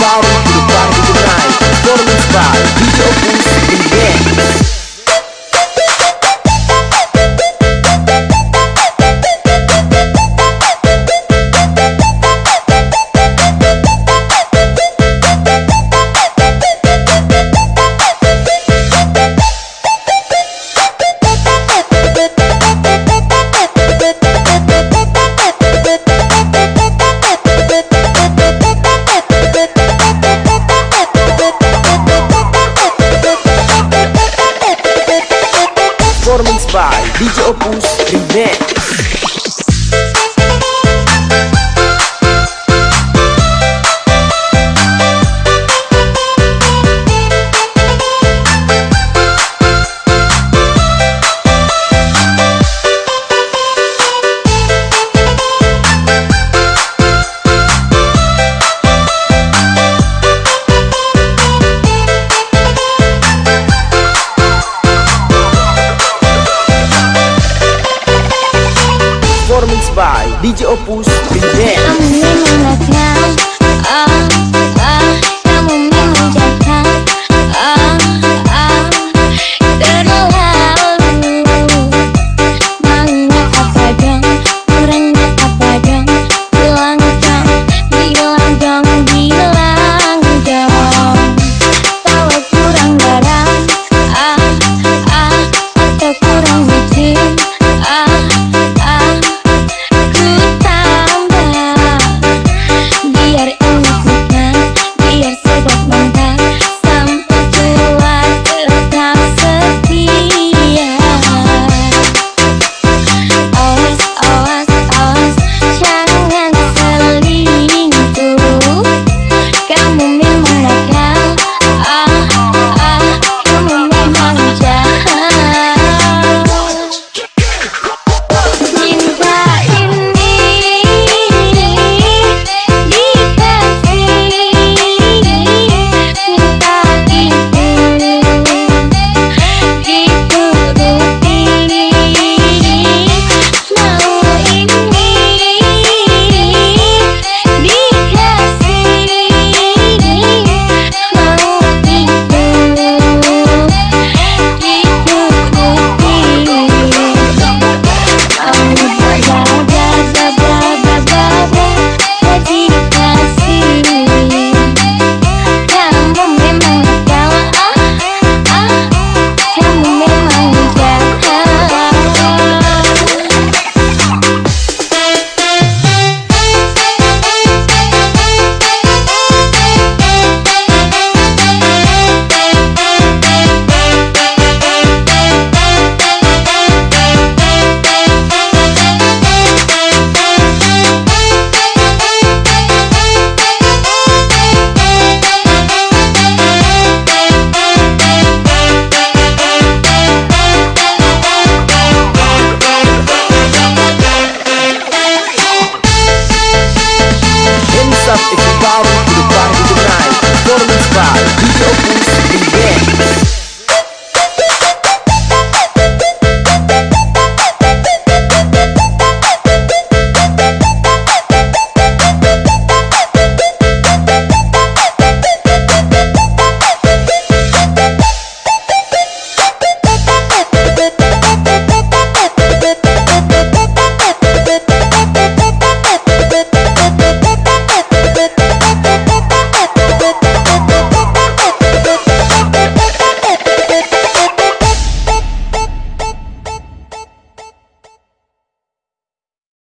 bottom to the bottom of the night. Go to the spot. DJ Opus Remix DJ Opus Bingel